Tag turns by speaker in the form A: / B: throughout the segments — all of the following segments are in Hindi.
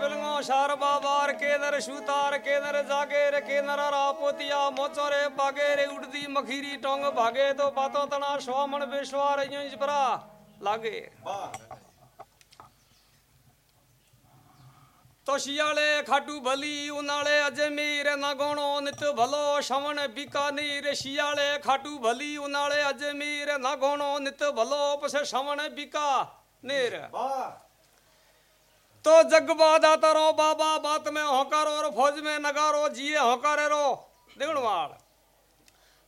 A: पिलंगो शार बाबार के नर शूतार के नर जागे रे के नर रापोतिया मोचो रे बागे रे उड़दी मखीरी, टोंग भागे तो बातों तना स्वामण बेश्वार, यूँ परा लागे। तो शियाले खाटू भली उनाले अजमेर, नागोणो नित भलो श्रवण बीकानेर, शियाले खाटू भली उनाले अजमेर तो जगबादा तरो बाबा, बात में होकारो और फौज में नगारो, जिए होकारे रो। दिगणवाड़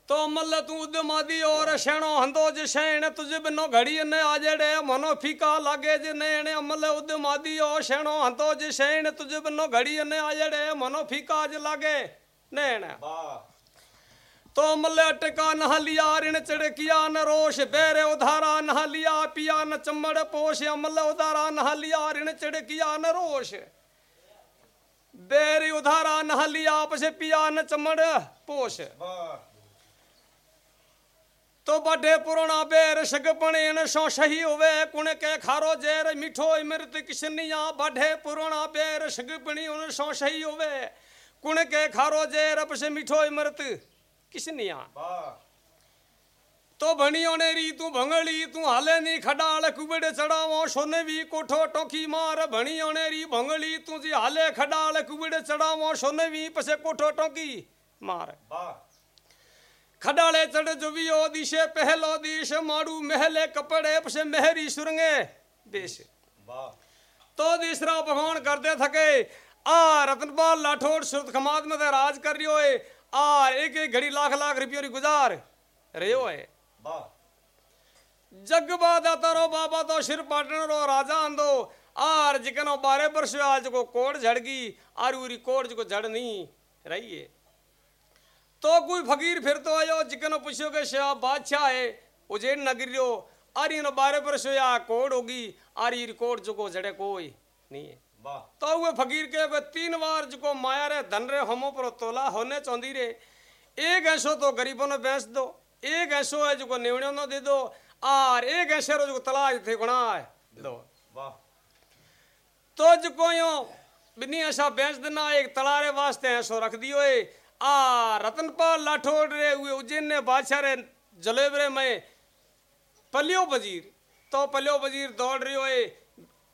A: तो मल्ल तू उद्यमादी और शेणो हंदो ज शैण, तुझ बिनो घड़ी ने आजड़े, मनो फीका लागे ज नैण। मल्ल उद्यमादी और शेणो हंदो ज शैण, तुझ बिनो घड़ी ने आजड़े, मनो फीका ज लागे नैण। तो मल्ले अटका नहा लिया, ऋण चढ़किया न रोष, बेरे उधारा नहा लिया, पिया न चम्मड़ पोष अमल उधारा नहा लिया, ऋण चढ़किया न रोष। बेरे उधारा नहा लिया पसे पिया न चम्मड़ पोष। तो बड़े पुराना बेर सगपणे सो सही होवे, कुण के खारो जेर, मिठो मृत किसनिया बड़े पुराना बेर सगपणी उन सो सही होवे, कुण के खारो जेर पसे मिठो मृत किसनिया तो भणियों ने री तू भंगली तू हाले नी खडाल कुबड़ चढ़ावो सोने भी कोठो टोकी मार भणियों ने री भंगली तू जी हाले खडाल कुबड़ चढ़ावो सोने भी पसे कोठो टोकी मार। खडाले चढ़ जुवियो दिशे पहलो दिश मारू महले कपड़े पसे मेहरी सुरंगे देश। तो तीसरा भगवान करते थके आ रतनपाल लाठौर सुरत खमाद में राज कर रियो है आ एक एक घड़ी लाख लाख रुपये गुजार। रहो है। जग बादा तारो बाबा तो सिर पाटन रो राजा आंदो। आर जिकनो बारह वर्ष आज को कोड़ झड़गी आर उरी कोड़ जो झड़ नहीं रही है। तो कोई फकीर फिर तो आयो जिकनो पूछो के शाह बादशाह है उज्जैन नगरियो आर इन बारह वर्ष या कोड़ होगी आर ये कोड़ जो को झड़े कोई नहीं है। तो वे फकीर के वे तीन बार जो माया रे धन रे होमो पर तोला होने चौंदी रे। एक ऐसो तो गरीबों ने बेच दो एक ऐसो है जो नेवड़ियों ने दे दो और एक ऐसे रो जो तलाश थे गुणा है। दो तो जो यो बिनी ऐसा बेच देना एक तलारे वास्ते ऐसो रख दियो है आ रतनपाल लाठौड़ रे हुए उज्जैन ने बादशाह रे जलेबरे में पलियो वज़ीर तो पलियो वज़ीर दौड़ रही है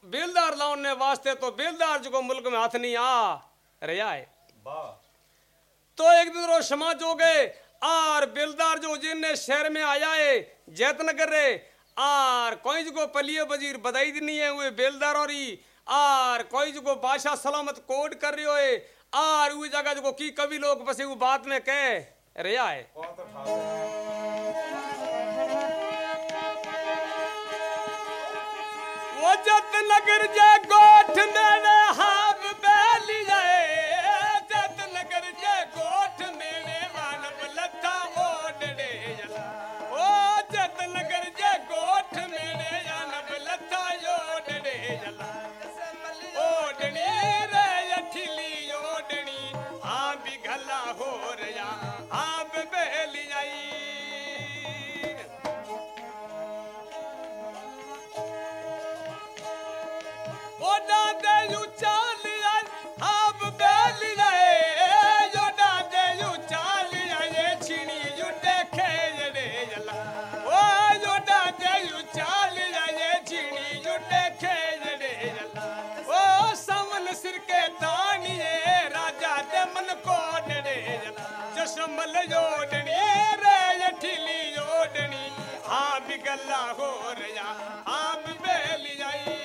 A: बेलदार लाउन ने वास्ते तो बेलदार जो मुल्क में हाथ नहीं आ। रहा है। तो एक दिन रो समाज हो गए आर बेलदार जो उज्जैन ने शहर में आया है जैतनगर रे आर कोई जो पलिए वज़ीर बधाई दी नहीं है हुए बेलदारों री आर कोई जो बादशाह सलामत कोड कर रही है आर वो जगह जो की कवि लोग बसे वो बात में कह। रहा है। वो जत नगर जे गोठ जला जोडनी रे यठिली जोडनी। हाँ भी गल्ला हो रहा आप बैल जाई।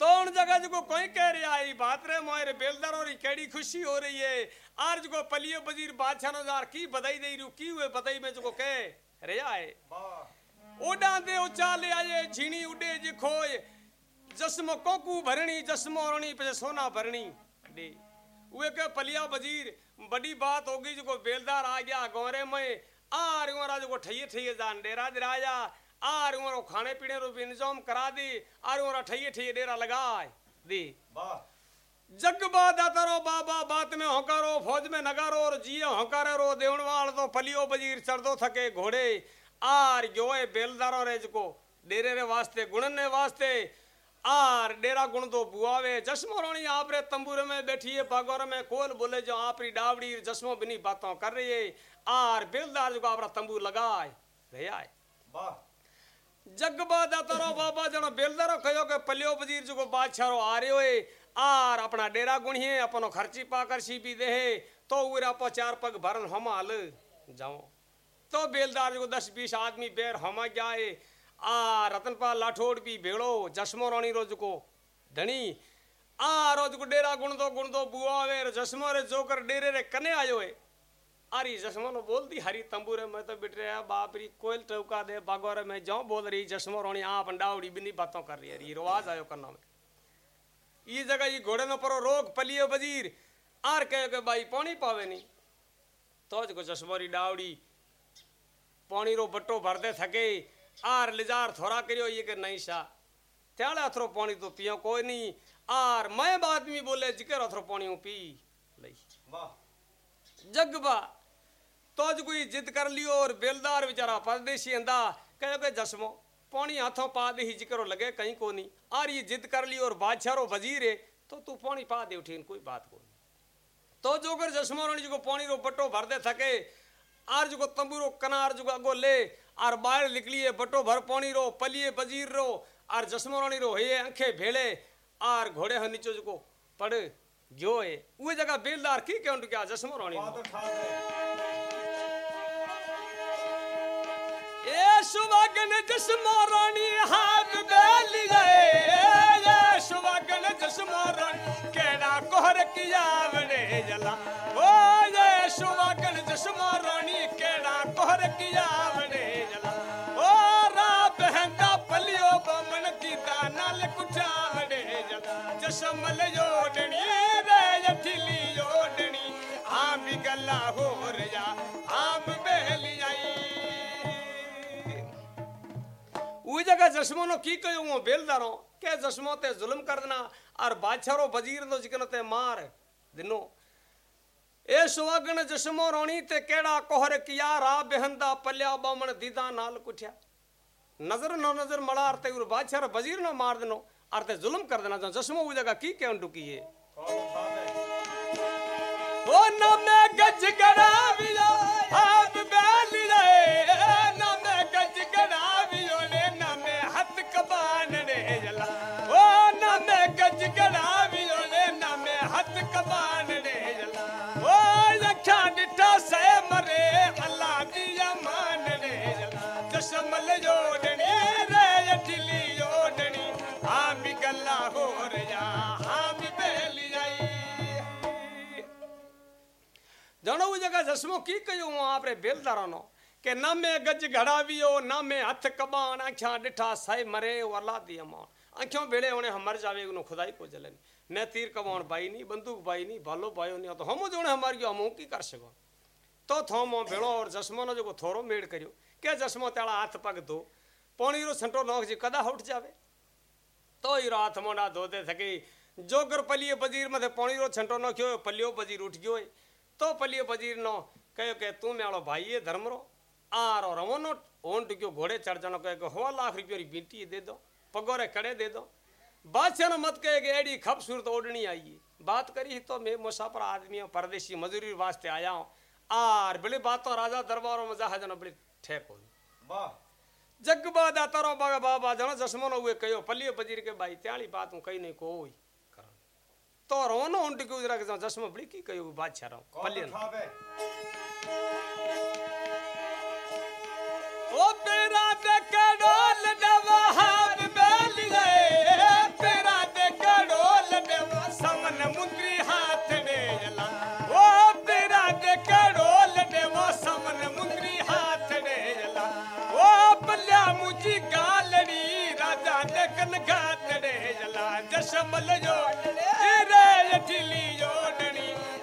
A: तो उन जगह जो कोई कह रहा है बात रे मोहरे बेलदार और केड़ी खुशी हो रही है। आज जो पलियो वज़ीर बादशाह नजार की बधाई दे रही की हुए बधाई में जो कह रहा है? ओडा दे उचाले आए झीणी उडे जी खोए। जस्म कोकू भरणी, जस्म औरणी पे सोना भरणी। दे उहे के पलिया वज़ीर बड़ी बात होगी जो बेलदार आ गया गौरे में आ रिवारा जो ठइए ठइए जान डेरा दिराया आ रिवारो खाने पीने रो इंतज़ाम करा दी आ रिवारा ठइए ठइए डेरा लगाए। दी। जग बादा तरो बाबा बात में होकारो फौज में नगारो और जिये होकारे रो देवणवाल तो पलियो बजीर चढ़दो थके घोड़े। आर योए बेलदारो रे जको डेरे रे वास्ते गुणन ने वास्ते आर डेरा गुण दो बुआवे। जश्मो रानी आप रे तंबूर में बैठी है बागोर में कोल बोले जो आप री डावड़ी जश्मो बिनी बातों कर रही है। आर बेलदार जो आपरा तंबू लगाए रे आए। जगबा दातारो बाबा जनो बेलदारो कहो के पलियो वज़ीर जो बादशाह आ रहे होए आर अपना डेरा गुणिए अपनो खर्ची पाकर सी भी दे तो उरे आपो चार पग भरन हम हाल जाओ। तो बेलदार जो दस बीस आदमी बेर हम जाए आ रतनपाल लाठोड़ भी भेड़ो, जश्मो रानी रोज को धनी, आ रोज को डेरा गुण दो गुण दो बुआ वे जश्मो रे जोकर डेरे रे कने आयो है। अरे जश्मो नो बोल दी, हरी तंबूरे में तो बिट रहा, बाप री कोयल टौका दे बागोरे में जाओ बोल रही, जश्मो रोनी आप अंडावड़ी बिनी बातों कर रही है ये रिवाज आयो करना में। ये जगह ये घोड़े न परो रोग, पलियो वज़ीर आर कहे के भाई पानी पावे नहीं तो चश्मो री डावड़ी, पानी रो बट्टो भर दे थके आर लिजार थोड़ा करियो ये के नहीं सा त्याले अथरो पानी तो पियो कोई नहीं। आर मैं आदमी बोले जिकर अथरो पानी हूँ पी। लई।
B: वाह।
A: जगबा तो ज कोई जिद कर लियो और बेलदार बेचारा परदेसी अंदा कहे के जसमो पानी हाथों पा दे ही जिक्रो लगे कहीं को नहीं। आर ये जिद कर लियो और बादशाह रो वज़ीर है तो तू पानी पा दे उठीन कोई बात को नहीं। तो जोगर जसमो रानी जो पानी रो बट्टो भर दे थके आर जो तंबूरो कनार जो अगो ले। आर बाहर निकलिए बट्टो भर पानी रो पलिए वज़ीर रो आर जसमो रानी रो हे आंखे भेले आर घोड़े ह नीचो जो पड़ गयो है। उहे जगह बेलदार की क्यों क्या जसमो रानी नो।
B: बात
A: ए सुवागन जसमो रानी हाथ बेली जाए ए सुवागन जसमो रानी केड़ा कोहर किया वड़े जला। ओ ये सुवागन जसमो रानी केड़ा कोहर किया जसमल योडनी रे यठिली योडनी आम भी गल्ला हो रया आम बेली आई उही जगह जश्मो नो की कयो वो बेलदारो के जश्मो ते जुल्म कर देना और बादशाह वज़ीर नो जिकन ते मार दिनो ए सुवागण जश्मो रोणी ते केड़ा कोहर किया रा बेहंदा पल्या बामण दीदा नाल कुठिया नज़र नो नज़र मलार ते उर बादशाह वज़ीर नो मार देनो और ते जुल्म कर देना जो जश्मो उही जगह की के डुकी है
B: बात ठाक है
A: ओ नमे गज गड़ावियो आप उही जगह जसमो की कयो हूँ आपरे बेलदारो नो के न में गज घड़ावियो, न में हथ कबान आख्या डिठा साई मरे वाला दी अमान आख्यों बेड़े होने हम मर जावे उनो खुदाई को जलन। न तीर कबान बाई नहीं बंदूक बाई नहीं भालो बायो नहीं तो हम जोने हमार गयो हम की कर सको तो थोमो भेड़ो और जसमो नो जो थोरो मेड़ करियो। के जसमो ताला हाथ पग दो? पानी रो छंटो नोक जी कदा उठ जावे? तो ही रात मोड़ा धो दे थके। जोगर पलिए बजीर मथे पानी रो छंटो कहो के तू मेलो भाई है धर्म रो आर और रवनो ओन टुक्यो घोड़े चढ़ जानो कहे हो लाख रुपये री बीटी दे दो पगोरे कड़े दे दो बादशाह मत कहे कि एडी खूबसूरत ओढ़नी आई बात करी तो मैं मुसाफर आदमी हूँ परदेसी मजूरी वास्ते आया हूँ आर बड़े बात तो राजा दरबारों में जहाज़ न बड़े ठेक हो जग बाद तारो बागा बाबा जनो जसमो न हुए कयो पलियो बजीर के भाई त्याली बात हूँ कही नहीं कोई बड़ी की कयो बादशाह रहो
B: बात
A: पलियन
B: ठाक है
A: ओ तेरा ते कड़ोल देवा हाथ बेलिए तेरा ते कड़ोल देवा समन मुंद्री हाथ दे जला ओ तेरा कड़ोल देवा समन मुंद्री हाथ दे जला ओ पल्ला मुझी गालड़ी राजा दे कन घात दे जला जशमल जो रे अठिली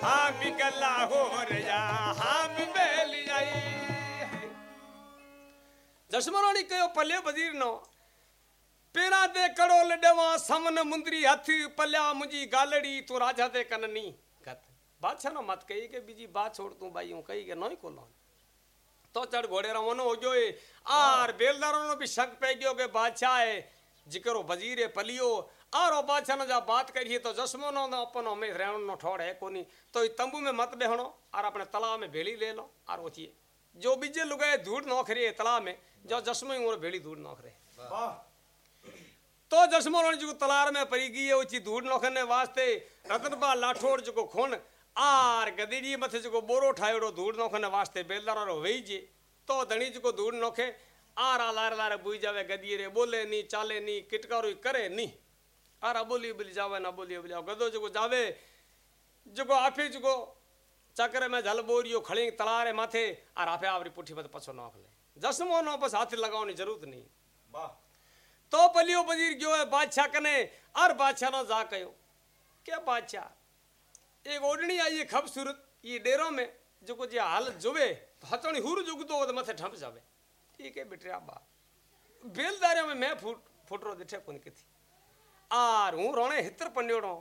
A: हम गला हो रया हम बेल आई। जसमरोणी कयो पल्ले वज़ीर नो पेरा दे कड़ो लडवा समन मुंदरी हथ पल्या, मुजी गालड़ी तू राजा दे कननी बादशाह नो मत कही के बीजी बात छोड़ तू भाई कही के नोई कोलो तो चढ़ घोड़े रवनो हो जो आर बेलदारों नो भी शक पे गयो के बादशाह है जिकरो वज़ीर है पलियो बात करिए तो जसमो नो ना अपन में रहण नो ठोड़ है कोनी। तो ई तंबू में मत बेहणो और अपने तालाब में भेड़ी ले लो और ओथिए जो बीजे लुगाए धूड़ नोख रही है तालाब में जो जसमो ही और भेड़ी धूड़ नोख रहे तो जसमो रण जो तलार में परी गई है उची धूड़ नोखने वास्ते रतनबा लाठोड़ जो खून आर गदीड़ी मथे जो बोरो ठायोड़ो धूड़ नोखने वास्ते बेलदार रो वेई जे। तो धणी जो धूड़ नोखे आरा लार लार बुई जावे गदी रे बोले नी चाले नी किटकारो करे नी। आरा बोली बोली जावे ना बोली बोली गदो जो जावे। जो आपे जो चक्र में झल बोरियो खड़ी तलारे माथे और आपे आवरी पुठी मत पछो नोख ले जसमो नो बस हाथ लगावनी ज़रूरत नहीं।
B: वाह।
A: तो पलियो वज़ीर गयो है बादशाह कने और बादशाह नो जा कयो। के बादशाह? एक ओडनी आई है खूबसूरत ये डेरो में जो को जे हाल जुवे तो हथणी हुर जुग तो मथे ठप जावे। ठीक है बेटे बा बेलदारिया में मैं फुट फुटरो दिठे कोन किथी आर हूँ रोणे हितर पंडियोड़ो।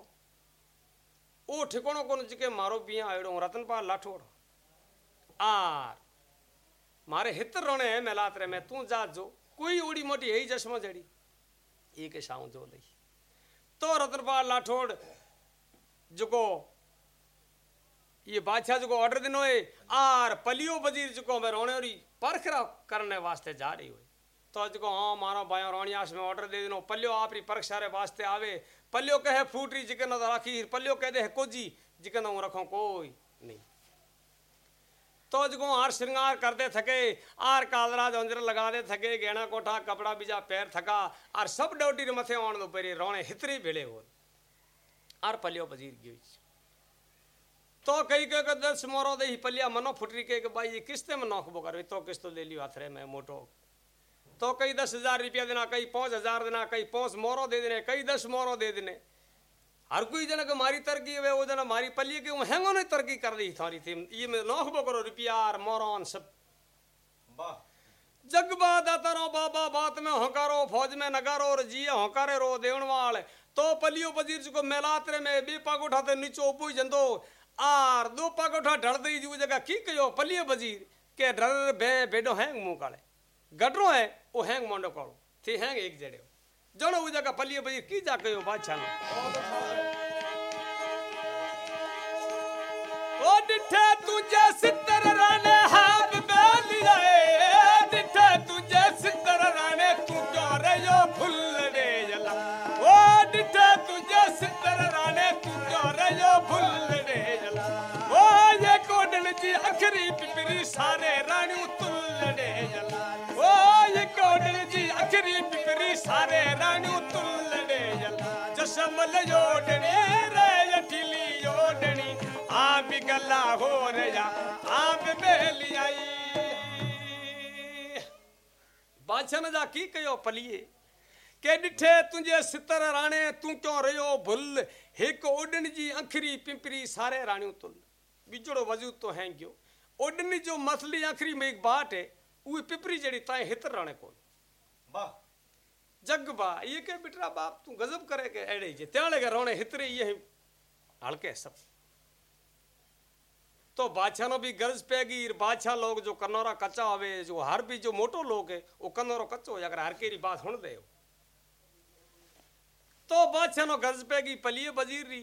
A: ओ ठिकोणो कोन जिके मारो पिया आयोड़ो रतनपाल लाठोड़। आर, मारे हितर रोणे है मेलात रे मैं, तू जा जो, कोई ओड़ी मोटी है ही चश्मा जड़ी। ये के शाऊ जो लई। तो रतनपाल लाठोड़ जुको ये बादशाह जो ऑर्डर दिनो है आर पलियो वज़ीर जो मैं रोणे री परखरा करने वास्ते जा रही हुई तो जो हाँ मारो भाई रोणियास में ऑर्डर दे दिनो। पलियो आपरी परीक्षा रे वास्ते आवे। पलियो कहे, फूटरी जिकन तो राखी पलियो कह दे, कोजी, जिकन हूँ रखो, कोई नहीं। तो जो हार श्रृंगार करते थके आर कालरा जोंजर लगा दे थके गहना कोठा, कपड़ा बीजा पैर थका आर सब डोटी रे मथे आण दो पेरी रोणे हितरी भेड़े हो आर पलियो वज़ीर गई तो कह के, दस मोरो दे पलिया, मनो फुटरी के ये किस्ते में नौकबो कर? तो किस्त ले लियो हाथ में मोटो तो कई दस हज़ार रुपया देना कई पाँच हज़ार देना कई पाँच मोरो दे देने कई दस मोरो दे देने। हर कोई जना मारी तरकी है वो जना मारी पलिए के हेंगो ने तरकी कर दी थारी थी। ये में नौकबो करो रुपया और मोरन सब।
B: वाह।
A: जग बात तारो बाबा बात में हंकारो फौज में नगारो और जिये हंकारे रो देवण वाल। तो पलियो वज़ीर को मेलात्रे में बे पाग उठाते नीचो उपू जंदो। आर दो पाग उठा ढड़ दई जू जगह की कयो पलियो वज़ीर के डर बे बेडो हैंग मुँह काले। गडरो है। ओ हैंग एक जड़े जणो उ जगह पलियो वज़ीर की जा कयो बादशाह नो? ओ डिठे तुझे सितर राने हाथ बेलिया डिठे तुझे सितर राने तू क्यों रहो भूल रे जला ओ डिठे तुझे सितर राने तू क्यों रहो भूल रे जला ओ ये कोडन जी अखरी पिपरी सारे रानी तुल सारे रानी तुल जला जसमल योडनी, रे यठिली योडनी आप गल्ला हो रहा आप बेली आई। बादशाह जा की कयो पलिए? के डिठे तुझे सितर राणे, तू क्यों रहो भुल? हिक ओडन जी अखरी पिंपरी सारे राणियों तुल। बिजड़ो वजूद तो है गयो ओडन जो मसली अखरी में एक बाट है, उहे पिपरी जड़ी ताए हितर राणे कोन? जग बा ये के बिटरा बाप, तू गजब करे के एड़े जे त्याले के रोणे हितरे ये हड़के सब। तो बादशाह नो भी गर्ज पैगी बादशाह लोग जो कन्नौरा कच्चा होवे, जो हर भी जो मोटो लोग है, वो कन्नौरो कच्चो अगर हर केरी बात सुन दे तो बादशाह नो गर्ज पैगी पलिए वज़ीर री।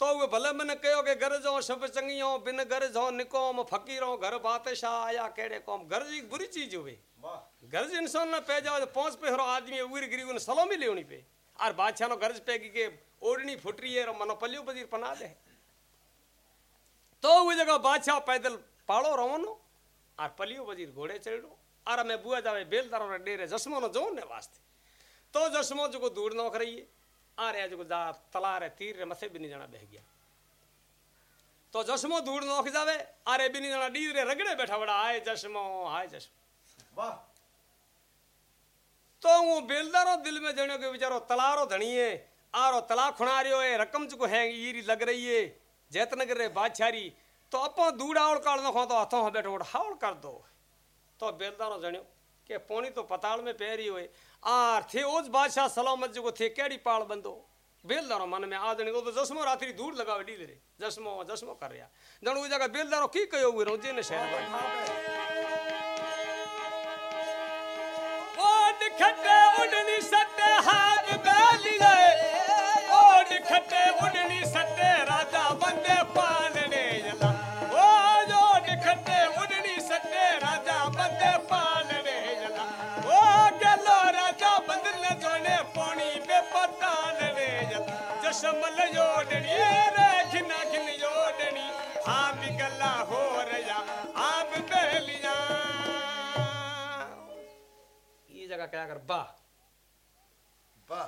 A: तो वे भले मैंने कहो के, गरज हो सब चंगी हो बिन गरज हो, निकोम, फकीर हो घर बादशाह आया केड़े कौम। गरज एक बुरी चीज़
B: वाह
A: गर्ज इंसान ना पे जाओ, पहुँच पे हरो आदमी उर गिरी उन सलामी लेनी पे। और बादशाह नो गर्ज पे के ओढ़नी फुटरी है और पलियो बजीर पना दे। तो वो जगह बादशाह पैदल पाड़ो रवनो और पलियो बजीर घोड़े चढ़ो। और मैं बुआ जावे बेलदारो रे डेरे, जसमो नो जोन ने वास्ते। तो जसमो जो को दूर नौक रही है आ रे जो जा तला रे तीर रे भी नहीं जाना बह गया। तो जसमो दूर नौक जावे अरे नहीं जाना डी रे रगड़े बैठा बड़ा आए जसमो हाय जसमो।
B: वाह।
A: तो वो बेलदारो दिल में के बेचारो तलारो धणिए आरो तला खुणा रियो है, रकम चुको है, ईरी लग रही है। जैतनगर रे बादशारी तो अपो दूड़ आवड़ काल नखो तो हथों बैठो हावड़ कर दो। तो बेलदारो जणियो के पोनी तो पताल में पैरी हुए, आर थे ओज बादशाह सलामत जो थे, केड़ी पाल बंदो। बेलदारो मन में आदणी तो जसमो रात्रि दूर लगावे डी रे, जसमो जसमो कर रिया। जण जगह बेलदारो की कयो हुए रोज़े ने शहर ਖੱਟੇ ਉਡਣੀ ਸੱਤੇ ਹਾਰ ਬੈਲੀ ਲੈ ਓਡ ਖੱਟੇ ਉਡਣੀ ਸੱਤੇ ਰਾਜਾ ਬੰਦੇ ਪਾਲਣੇ ਜਲਾ। ਓ ਜੋਡ ਖੱਟੇ ਉਡਣੀ ਸੱਤੇ ਰਾਜਾ ਬੰਦੇ ਪਾਲਣੇ ਜਲਾ। ਓ ਗੱਲੋ ਰਾਜਾ ਬੰਦਰ ਨੇ ਜੋਨੇ ਪੋਣੀ ਬੇ ਪਤਾਲਣੇ ਜਲਾ। ਚਸ਼ਮ ਲਿਓ ਡਣੀਏ क्या कर बा.
B: वाह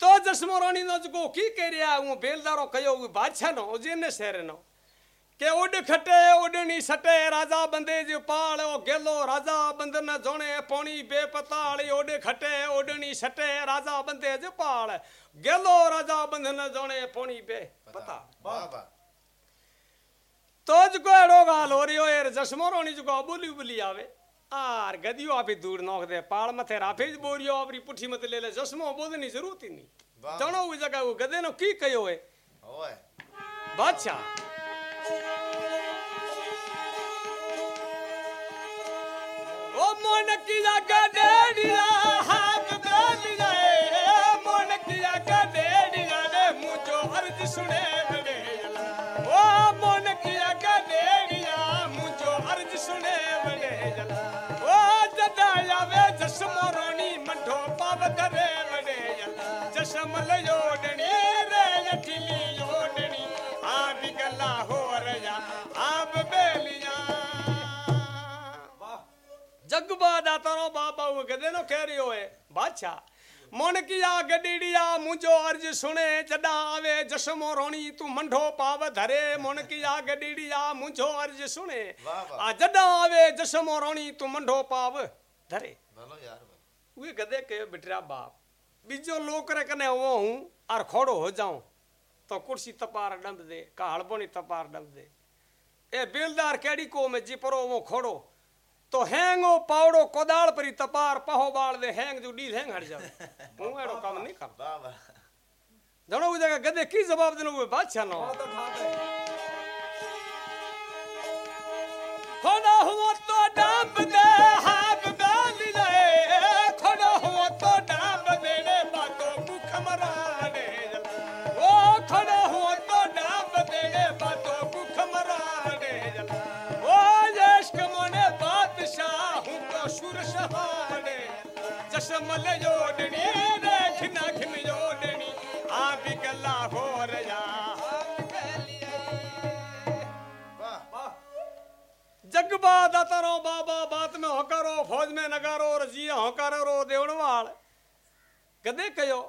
A: तो जसमो रानी नो जको की कह रहा हूँ बेलदारो कयो हूँ बादशाह नो जेने शहर नो. के उड खटे उडनी सटे राजा बंदे जो पाल ओ गेलो राजा बंदन जोणे पोणी बेपताल उड खटे उडनी सटे राजा बंदे जो पाल. गेलो राजा बंदन जोणे पोणी बे पता
B: वाह वाह
A: तो जको एड़ो गाल हो रियो यार जसमो रानी जको बोली बोली आवे. आर गदियो आपी दूर नोक दे पाल मथे राफे ज बोरियो आपरी पुठी मत ले ले जसमो बोधनी ज़रूरत ही नहीं। जानो वो जगह वो गदे नो की कयो है?
B: ओए
A: बादशाह। ओ मोन किया गडेड़िया हाथ जसमो रोनी मंढो पाव करे बड़े जसमल योडनी रे लठिली योडनी आ बिगला हो रया आप बेलिया।
B: वाह।
A: जगबा दातारो बाबा वो गदे नो कह रही होए। बादशाह मोन किया गडीड़िया मुझो अर्ज़ सुने जडा आवे जसमो रोणी तू मंढो पाव धरे। मोन किया गडीड़िया मुझो अर्ज़ सुने। आ जडा आवे जसमो रोणी तू मंढो पाव धरे। वे गदे के बिटरा बाप। बीजो लोक रे कने वो हूँ और खोड़ो हो जाऊँ। तो कुर्सी तपार डंब दे का हड़बोनी तपार डंब दे। ए बेलदार केड़ी को में जिपरो वो खोड़ो। तो हैंगो पावड़ो कोदाल परी तपार पहो बाल दे हैंग जो डी हैंग हट जावे। हूँ एड़ो काम नहीं कर जणो वो जगह गदे की जवाब देनो वो बादशाह नो।
B: तो ठाक
A: सुर सहाने चश्मल जोड़नी रे खिना खिन जोड़नी आ भी हो रया जगबा दातारो बाबा, बात में होकारो, फौज में नगारो रजिया होकारो रो देवड़वाल गदे कयो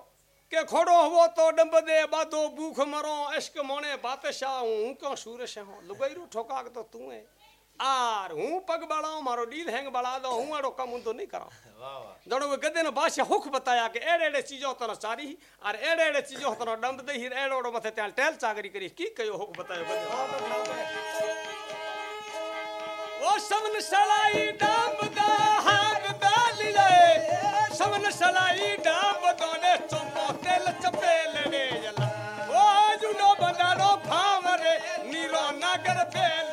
A: के खोड़ो हुओ तो डंब दे, बादो भूख मरो, इश्क मोने बादशाह, हूँ क्यों सूरश हूँ लुगाई रू ठोका तो तू है आर हूँ पग बड़ाऊं मारो डील हैंग बड़ा दो हूँ अड़ो कम तो नहीं करा
B: वाह
A: वे गदे ने बादशाह हुक बताया कि एड़े एड़े चीज़ों तना चारी और एड़े एड़े चीज़ों तना डंब दे ही एड़ो एड़ो मथे त्याल टेल चागरी करी। की कयो हुक बतायो
B: है
A: ओ समन सलाई डांब दा हाथ डाल ले। समन सलाई डांब दोने चोमो तेल चपेल रे जला। ओ जुनो बदारो भावरे नीरो नगर चशमल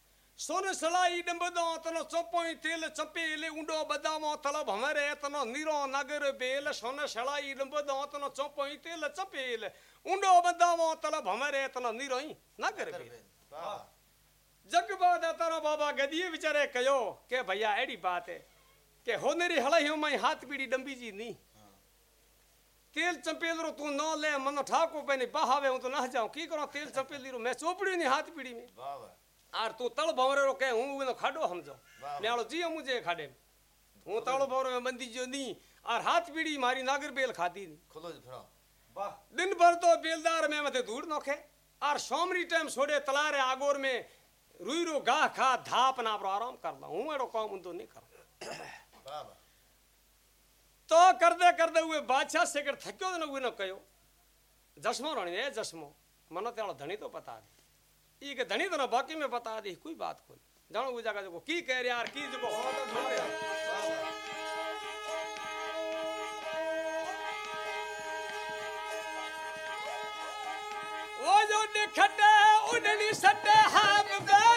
A: सोन सलाई डंबदो तनो चोपोई तेल चपेले उंडो बदामो तलब हमरे तनो नीरो नगर बेल। सोन सलाई डंबदो तनो चोपोई तेल चपेल। उंडो बदामो तलब हमरे तनो नीरोई नगर बेल। जग बाद तारा बाबा गदिए विचारे कयो के भैया एड़ी बात है के हो मेरी हलाई हो मई हाथ पीड़ी डंबी जी नी। तेल चंपेल रो तू न ले मन ठाको पे बहावे हूँ तो न जाऊँ। की करो तेल चंपेल रो मैं चोपड़ी नी हाथ पीड़ी में।
B: वाह वाह।
A: आर तू तल भवरे रो के हूँ उनो खाडो समझो। न्यालो जी मुझे खाडे में। हूँ तल भवरे में बंदी जो नी आर हाथ पीड़ी मारी नागर बेल खाती नी
B: खुलो जी फिरो वाह
A: दिन भर तो बेलदार में मते दूर नोखे और सोमरी टाइम छोड़े तलारे आगोर में रुई रो गाह खा धाप ना पर आराम कर ला हूँ एड़ो काम तो नहीं कर
B: वाह वाह
A: तो करदे करदे हुए बादशाह से कर थक्यो न हुए न कयो है तो के धनी तो बाकी में बता दे, कोई बात कोई जानो वो जगह जो की कह रहे यार, की जो
B: वाह वाह
A: वो जो निखटे उडनी सटे हाथ गाली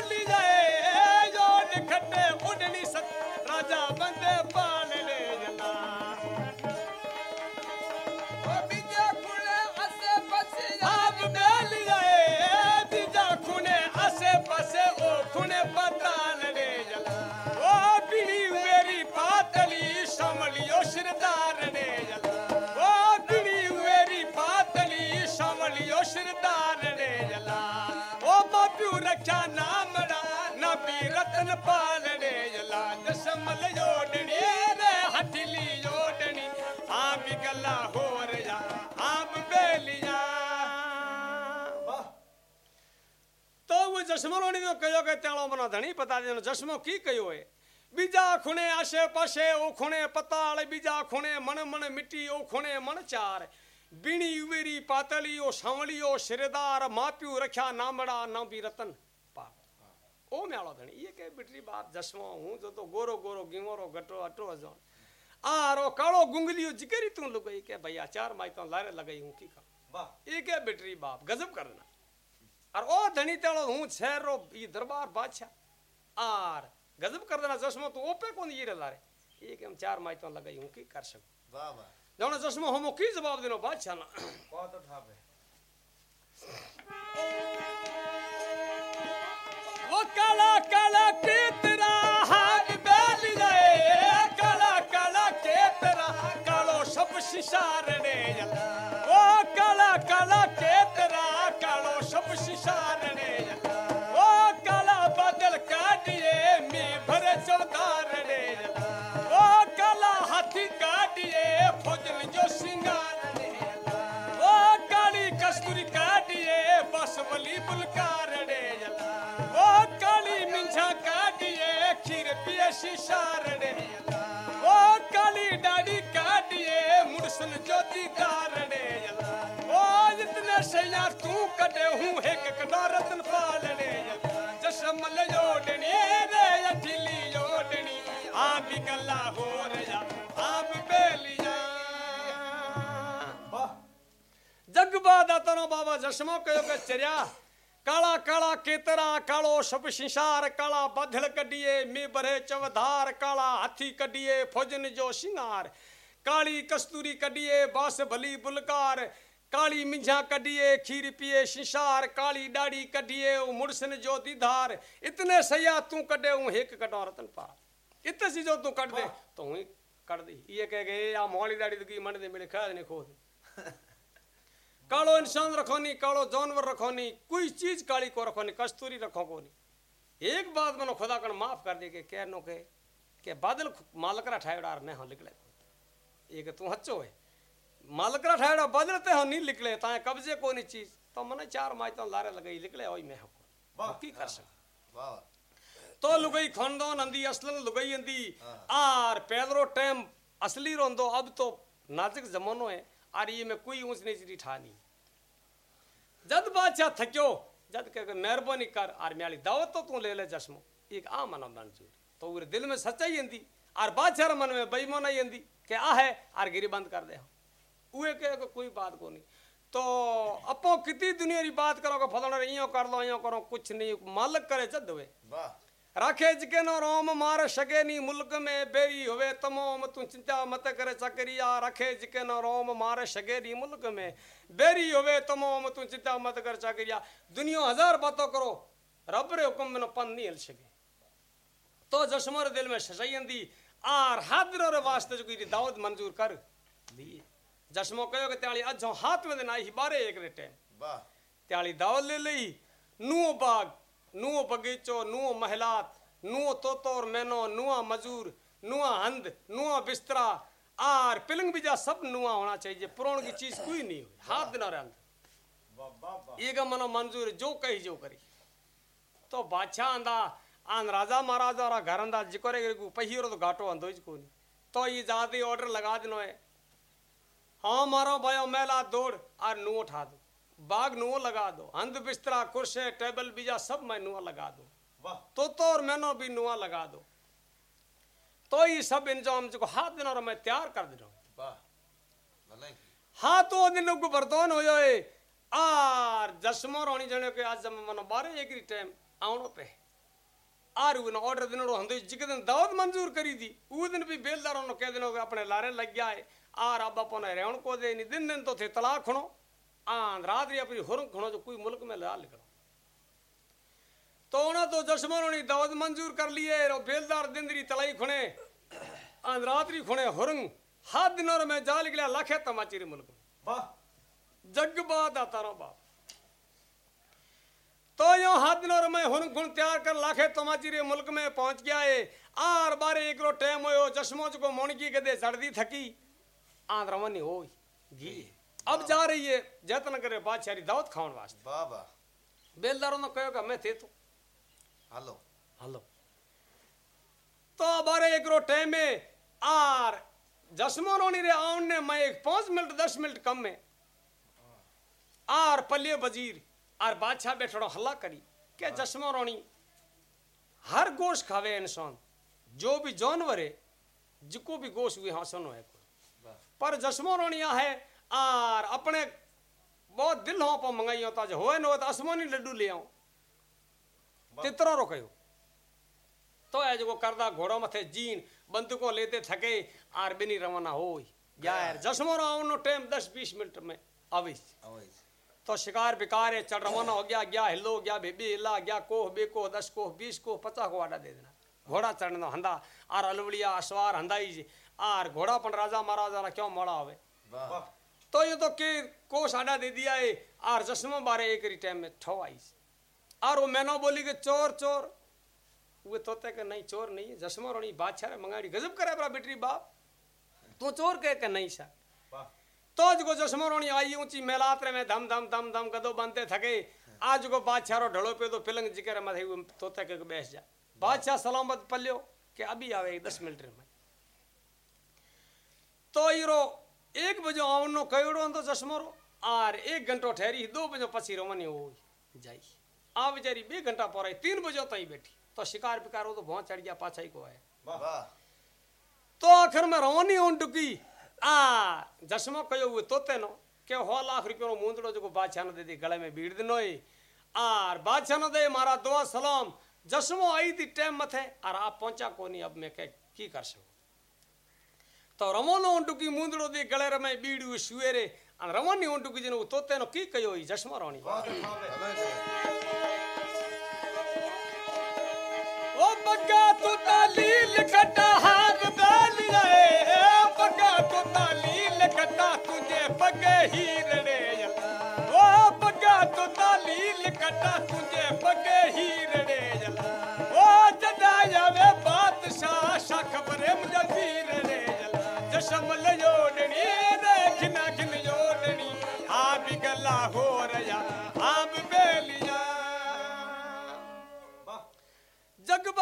A: ओ बापू रक्षा नामड़ा नबी रतन पाल रे जला दशमल जोड़नी रे हथली जोड़नी आप गला हो रहा आप बेलिया તો હું જસમરોની નો કયો કે તેળો મને ધણી પતા દેનો જસમો કી કયો હે બીજા ખૂણે આશે પાશે ઓ ખૂણે પતાળ બીજા ખૂણે મણ મણ મિટ્ટી ઓ ખૂણે મણ ચાર बीणी उबेरी पातलियो सांवलियो सिरेदार माप्यू रखिया नामड़ा ना भी रतन। पाप। ओ म्यालो धणी ये के बिटरी बाप जसवा हूँ जो तो गोरो गोरो गिमोरो गटो अटो अजो। आरो कालो गुंगलियो जिकरी तू लुगई के भैया चार माई तो लारे लगाई हूँ की का वाह। ये के बिटरी बाप गजब करना। और ओ धनी तेलो हूँ शहर रो ई दरबार बादशाह। आर गजब कर देना जसमो तो ओपे कोन ये लारे? एक हम चार माई तो लगाई हूँ की कर सकूँ?
B: वाह वाह।
A: जौन चश्मो हमो की जवाब देनो बादशाह ना
B: बहुत ठापे
A: वो काला काला के तेरा हाथ बैल जाए काला काला के तेरा कालो सब शिशार ने जला वो काला काला के कस्तूरी काटिए बस बली बुलकार ने जला वो काली मिंझा काटिए खीर पिए शिशार ने जला वो काली डाडी काटिए मुड़सन ज्योति दार ने जला वो जितने सैया तू कटे हूँ एक कटा रतन જગબા દાતાનો બાબા જશમો કયો કે ચર્યા કાળા કાળા કેતરા કાળો સબ શિશાર કાળા બાધળ કઢીએ મે બરે ચવધાર કાળા હાથી કઢીએ ફોજન જો શિંગાર કાળી કસ્તુરી કઢીએ બાસ ભલી બુલકાર કાળી મિંજા કઢીએ ખીર પીએ શિશાર કાળી ડાડી કઢીએ મુડસન જો દીધાર इतने सैया तू कटे हूँ एक कटो रतन पा इतने सी जो तू कट दे तो हूँ कर दी ये कह गए आ मोहली दाड़ी तो की मन दे मेरे ख्याल नहीं खोद कालो इंसान रखो नहीं कालो जानवर रखो नहीं कोई चीज़ काली को रखो नहीं कस्तूरी रखो को नहीं एक बात मनो खुदा कण माफ़ कर दे के कह नो के के बादल मालकरा ठायड़ा ने हो निकले। ये के तू हच्चो है। मालकरा ठायड़ा बादल ते हो नहीं निकले ताए कब्जे को नहीं चीज़। तो मने चार माई तो लारे लगाई निकले ओई मैं हो
B: वाह।
A: की कर सक
B: वाह।
A: तो लुगई खानदान अंदी असलन लुगई अंदी आर पैदरो टाइम असली रोंदो अब तो नाजुक जमानो है। आर ये में कोई ऊंच नीच नहीं ठा नहीं जद बादशाह थक्यो, जद कह के मेहरबानी कर, आर म्याली दावत तो तू ले ले चश्मो एक आ मना मंजूर तो उरे दिल में सच्चाई अंदी आर बादशाह मन में बेईमानी अंदी के आ है, आर गिरी बंद कर दे उहे कहे के कोई बात को नहीं तो अपो कितनी दुनिया री बात करो के फलाना इयो कर लो, इयो करो, कुछ नहीं, मालक करे जद हुए।
B: वाह।
A: राखे जिके नो रोम मार सके नी मुल्क में बेरी होवे तमोम तू चिंता मत करे चकरिया। रखे जिके नो रोम मार सके नी मुल्क में बेरी होवे तमोम तू चिंता मत कर चकरिया। दुनिया हज़ार बातों करो रब रे हुक्म में पन नहीं हल सके तो जसमर दिल में ससैंदी आर हादरो रे वास्ते जो की दावत मंजूर कर दी जसमो कयो के त्याली अजो हाथ में देना ही बारे एक रे टाइम
B: वाह।
A: त्याली दावत ले लई नुओ बाग नुओ बगीचो नुओ महलात नुओ तोतो और मैनो नुआ मजूर नुआ हंद नुआ बिस्तरा। आर पिलंग बीजा सब नुआ होना चाहिए पुराण की चीज़ कोई नहीं हुई हाथ रे
B: वाह वाह
A: ये का मनो मंजूर जो कही जो करी। तो बादशाह आंदा आन राजा महाराजा और घर अंदा जिकोरे को पहिरो तो घाटो अंदो ही कोनी तो ये जाते ऑर्डर लगा दिनो है। हाँ मारो भयो मेला दौड़ और नुओ उठा दो। बाग नुओ लगा दो अंध बिस्तरा कुर्से टेबल बीजा सब मैं नुआ लगा दो। तो तो और मैनो भी नुआ लगा दो। तो ये सब इंतज़ाम जो हाथ दिन और मैं तैयार कर दे रहा हूँ हाँ तो दिन को बर्तन हो जाए। आर जसमो रोनी जने के आज जब मनो बारह एक टाइम आवणो पे। आर उन ऑर्डर दिनों हंदो जिक दिन दावत मंजूर करी थी उ दिन भी बेलदारों ने कह दिनों अपने लारे लग गया है। आर अब अपन रहन को दे नहीं दिन दिन तो थे तलाक खणो आंध अपनी हुरंग खणो जो कोई मुल्क में ला लिखणो तो उन्हें तो जश्मन ने दावत मंजूर कर लिए रो बेलदार दिन री तलाई खुणे आंध रात खुणे हुरंग हाथ दिनों में जा निकलिया लाखे तमाची रे मुल्क में।
B: वाह।
A: जग बात आता रो बाप। तो यो हाथ दिनों में हुन गुण तैयार कर लाखे तमाची रे मुल्क में पहुँच गया है। आर बारे एक रो टाइम होयो चश्मो को मोणकी गदे सड़दी थकी। आंध रवनी होई गी अब जा रही है जतन करे बादशाह दावत खावन वास्ते।
B: वाह वाह
A: बेलदारों ने कहो कि मैं थे तो
B: हेलो।
A: हलो। तो बारे एक रो टाइम में आर जसमो रोनी रे आउन ने मैं एक पाँच मिनट दस मिनट कम में आर पल्ले वज़ीर आर बादशाह बैठो हल्ला करी। के जसमो रोनी हर गोश खावे इंसान। जो भी जानवर है जिको भी गोश हुए हासन है पर जसमो रोनिया है आर अपने बहुत दिल हो पर मंगाई होता जो होए न हो तो आसमानी लड्डू ले आओ तितरो रो कयो तो है जो करदा घोड़ो मथे जीन बंदूकों लेते थके आर बिनी रवाना होई। यार जसमो रो आवनो टाइम 10 20 मिनट में आवी
B: आवाज़
A: तो शिकार बिकार है चढ़ रवाना हो गया गया हिलो गया बेबी हिला गया कोह बे कोह दस कोह बीस कोह पचास को आडा दे देना। घोड़ा चढ़ना हंदा आर अलवड़िया अश्वार हंदाई आर घोड़ा पण राजा महाराजा ना क्यों मोड़ा होवे? तो ये तो के कोस आडा दे दिया है आर जश्मो बारे एक री टाइम में ठो आई आर वो मैनो बोली के चोर चोर। वो तोते के नहीं चोर नहीं है। जश्मो रोनी बादशाह रे मंगाड़ी गजब करे बरा बेटरी बाप। तू चोर के के नहीं सा? तो जो जश्मो रोनी आई ऊँची मेलात रे में धम धम धम धम गदो बनते थके। आज को बादशाह रो ढलो पे तो पिलंग जिकर मथे तोते के बैठ जा। बादशाह सलामत पल्यो के अभी आवे दस मिनट में। तो ईरो एक बजे आवनो कयोड़ो तो चश्मो रो आर एक घंटो ठहरी दो बजे पछी रवनी हो जाई। आ बेचारी बे घंटा पर आई तीन बजे तई बैठी। तो शिकार पिकार हो तो बहुत चढ़ गया पाछा ही को आया।
B: वाह।
A: तो आखिर में रवानी होन टुकी आ जश्मो कयो हुए तोते नो के हो लाख रुपये रो मूंदड़ो जो बादशाह ने दे दी गले में बीड़ दिनो ही आर बादशाह ने दे मारा दुआ सलाम। जश्मो आई थी टाइम मथे आर के की तो रमोनो उंटुकी मूंदड़ो दे गले रे में बीड़ हुए सुएरे आ रवानी उंटुकी जनो तोते नो की कयो ही जश्मो रोनी ओ बग्गा तू तालील कटा हाथ डाल जाए बग्गा तू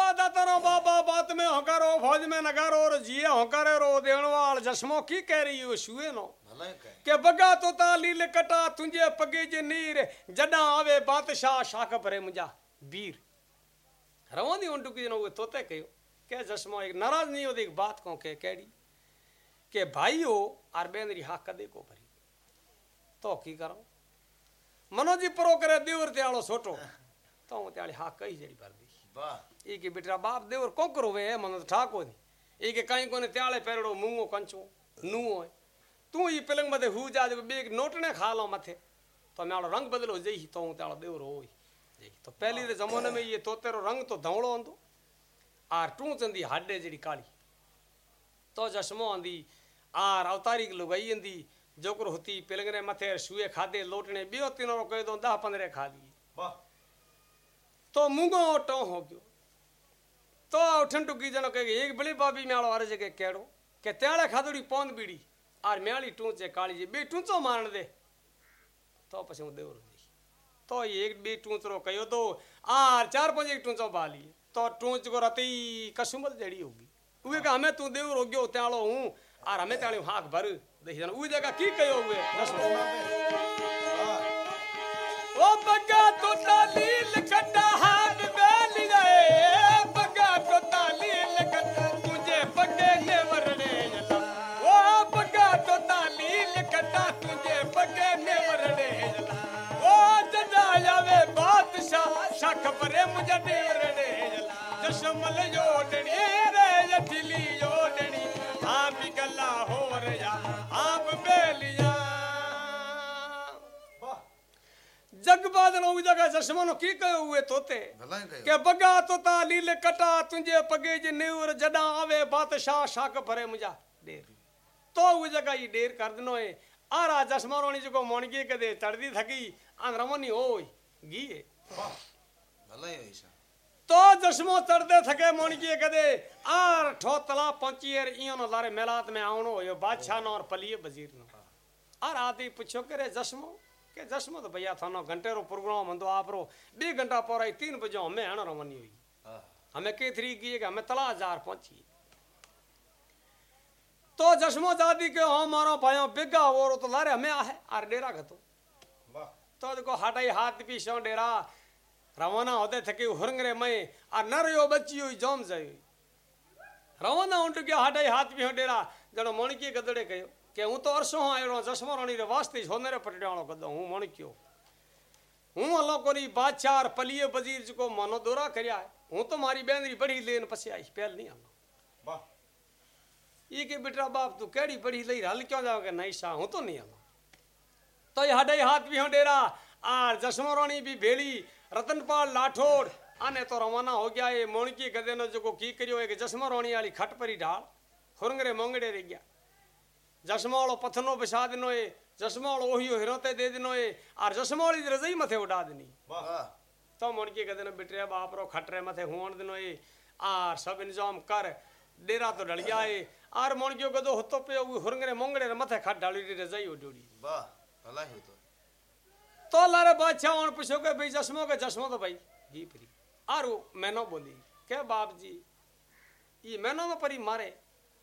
A: जगबादा तरो बाबा बात में होकारो फौज में नगारो और जिए होकारे रो देणवाल जश्मो की कह रही हो शुए नो
B: ही कहे।
A: के बगा तो तालील कटा तुझे पगे जे नीर जडा आवे बादशाह शाख भरे मुझा वीर रवंदी उन टुकी जनो तोते कयो के जश्मो एक नाराज़ नहीं होती एक बात को के केड़ी? के भाई हो आर बेंदरी हा कदे को भरी? तो की करो? मनोजी परो करे देवर त्यालो सोटो। तो त्याली हा कई जड़ी भर दी।
B: वाह।
A: ई के बेटा बाप देवर कोकरो वे मन तो ठाको नी ई के काई कोने त्याले पेरड़ो मुंगो कंचो नुओ है तू ई पिलंग मथे हु जा जो बेग नोटने खा लो मथे तो मारो रंग बदलो जई तो हूँ देवर होई जई तो पहली रे जमाने में ये तोतेरो रंग तो धवड़ो होंदो आर टू चंदी हाडे जड़ी काली तो जश्मो आंदी आर अवतारी लुगाई आंदी जोकर होती पिलंग रे मथे शुए खादे लोटने बियो तीनों कह दो दह पंद्रह खा दी
B: वाह
A: तो मुंगो ओटो हो गयो તો આવ ઠંટુ કીધેલો કે એક ભલે બાબી મેળો આરે છે કે કેડો કે તેળે ખાધડી પોંદ બીડી આર મેળી ટૂંચે કાળીજી બે ટૂંચો મારણ દે તો પછી હું દેવરું દઈ તો એક બે ટૂંચરો કયો તો આર ચાર પાંચ એક ટૂંચો બાલી તો ટૂંચ ગો રતી કશું મત જડી હોગી ઉએ કે અમે તું દેવ રોગ્યો ત્યાળો હું આર અમે ત્યાળે હાક ભર દઈ જણ ઉએ જગા કી કયો ઉએ દસ ઓ બગા તો તાલી લખ परे मुझे देवरने जला। जशमल जोड़नी रे जठिली जोड़नी। आप गला हो रया आप बेलिया। जग बादल उह जगह जशमनो की कयो हुए तोते?
B: ही
A: के बगा तोता लील कटा तुंहिंजे पगे जे नेवर जॾां आवे बादशाह शाक भरे मुंहिंजा ॾेर तो उहा जॻह ई ॾेर कर ॾिनो आहे आरा जसमारोणी जेको मोणगी कदे चढ़दी थकी आन रमनी ओय गीए।
B: भला ही होई
A: तो जसमो चढ़दे थके मोणगी कदे आर ठो तला पहुँची एर इयो नो लारे मेलात में आवणो हुयो बादशाह नो और पलिए वज़ीर नो। आर आदि पुछो करे जसमो के जसमो तो भैया थानो घंटे रो प्रोग्राम हंदो आपरो बे घंटा पोराई तीन बजे हमें हण रमनी हुई।
B: हाँ।
A: हमें केथरी की कि हमें तला हज़ार पहुँची। तो जश्मो जादी के हो मारो भाइयों बिगा और तो लारे हमें आहे आर डेरा गतो
B: वाह।
A: तो देखो हटाई हाथ पीछो डेरा रवाना होते थके हुरंगरे में आ नर यो बच्ची हुई जोम जाई। रवाना उंट गया हटाई हाथ पीछो डेरा जणो मणकी गदड़े कयो के हूँ तो अरसो एड़ो जश्मो रानी रे वास्ते सोनेरे पटड़ाणो गदो हूँ मणक्यो। हूँ हलो कोनी बादशाह पलिए वज़ीर जको मनो दौरा करया है तो मारी बेंदरी बड़ी लेन पसे आई पहल नहीं
B: वाह।
A: ये के बेटा बाप तू केड़ी पढ़ी लई हल क्यों जाओगे नहीं सा हूँ तो नहीं हलो तो ये हडे हाथ हो रतनपाल लाठौड़ आने तो रवाना हो गया। ये मोणकी गदे नो जो की करियो एक रानी वाली खट परी ढाल। हुरंगरे मोंगड़े रह गया। वालो पथनो बिछा दिनो जसमो वालो ओहियो हिरोते दे दिनो ए आर जसमो वाली रजई मथे उड़ा दिनी।
B: वाह।
A: तो मुड़के कहते ने बिटरे बाप रो खटरे मथे हुअण दिनो ए आर सब इंतज़ाम कर डेरा तो ढल गया ए आर मुड़कियो गदो हुतो पे हुरंगरे मोंगड़े रे मथे खट डाली रे रजाई उडोड़ी।
B: वाह भला ही तो
A: तो लारे बादशाह और पूछो के भाई जसमो के जसमो तो भाई जी परी। आर मैनो बोली के बाप जी ये मैनो में परी मारे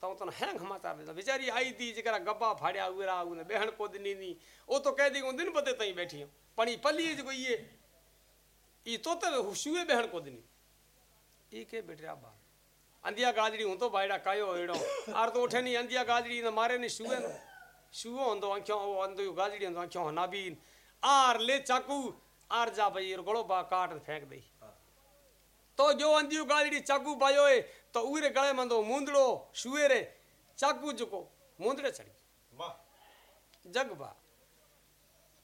A: तो तो हैंग समाचार देता। बेचारी आई थी जरा गब्बा फाड़िया, उरा, उन बेहन को दिनी नी, वो तो कह दी दिन बते तई बैठी हूँ। पणी पली जो ये ये तो तो शुए बेहन को दिनी। ई के बेटरा बाप? अंदिया गाजड़ी हूँ तो बायड़ा कायो एड़ो आर तो उठे नी अंदिया गाजड़ी न मारे नी, शुए न। शुओ होंदो अंखियो वो अंदो गाजड़ी होंदो अंखियो नाबीन। आर ले चाकू आर जा भाई गोड़ो बा काट फेंक दई तो जो अंदियो गाजड़ी चाकू पायो है तो उरे गले मंदो मुंदड़ो शुएरे चाकू जको मुंदड़े चढ़ी जग बा।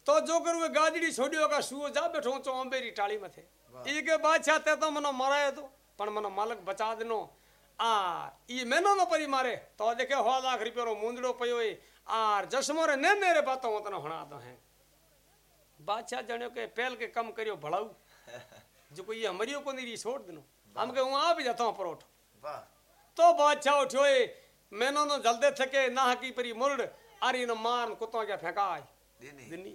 A: तो जो कर गाजड़ी छोड़ियो का शुओ जा बैठो चो अंबेरी टाली मथे
B: वाह।
A: ई के बादशाह ते तो मनो मराए तो पण मनो मालक बचा दिनो आ ई मेनो न परी मारे। तो देखे हो लाख रुपयो रो मुंदड़ो पयो है आर जसमो रे ने ने रे बातों उतना हणा तो है। बादशाह जणियो के पहल के कम करियो भड़ाऊ जो कोई ये मरियो को नहीं छोड़ दिनो। हम के वहाँ भी जाता हूँ परोठ
B: वाह।
A: तो बादशाह उठ्यो ए मैनो न जल्दे थके ना की परी मुरड आरी न मान कुत्तों के फेंकाय
B: दीनी
A: दिनी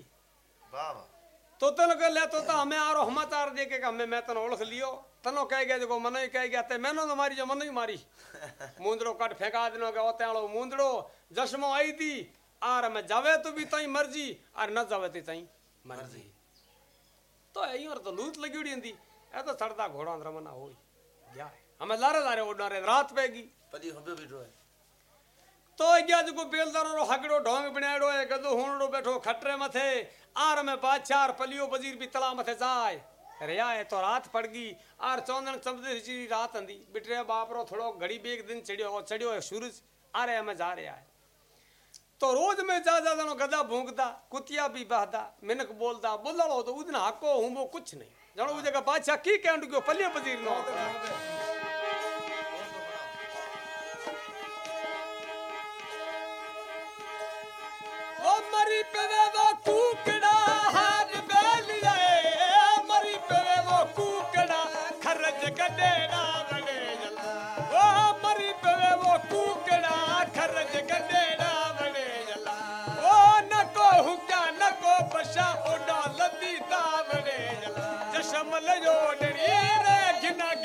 B: वाह
A: तो तन के ले तो ता हमें आरो समाचार दे के हमें मैं तन ओळख लियो। तनो कह गया देखो मन कह गया ते मैनो न मारी जो मन ही मारी। मुंदड़ो कट फेंका दिनो के ओते आलो मुंदड़ो जश्मो आई थी आर में जावे तो भी तई मर्ज़ी और न जावे तो तई मर्ज़ी तो अइयों तो लूट लगी उड़ी हंदी ए तो सड़दा घोड़ा अंदर मना होई गया हमें लारे लारे उड़ना रे रात पेगी
B: पदी हबे बैठो है
A: तो अॻियाँ जेको बेलदारो रो हगड़ो ढोंग बणाइड़ो आहे गदो हुणड़ो बैठो खटरे मथे आर में बादशाह और पलियो वज़ीर भी तला मथे जाए रिया है तो रात पड़ गई आर चौंदन चमदे जी रात अंदी बिटरे बाप रो थोड़ो घड़ी भी दिन चढ़ियो चढ़ियो है सूरज आरे हमें जा रहा है तो रोज में जा जा जनो गदा भूंकदा कुतिया भी बहता मिनक बोलता बोलड़ो तो उदिन हको हूँ कुछ नहीं। वो जगह बादशाह की कहंड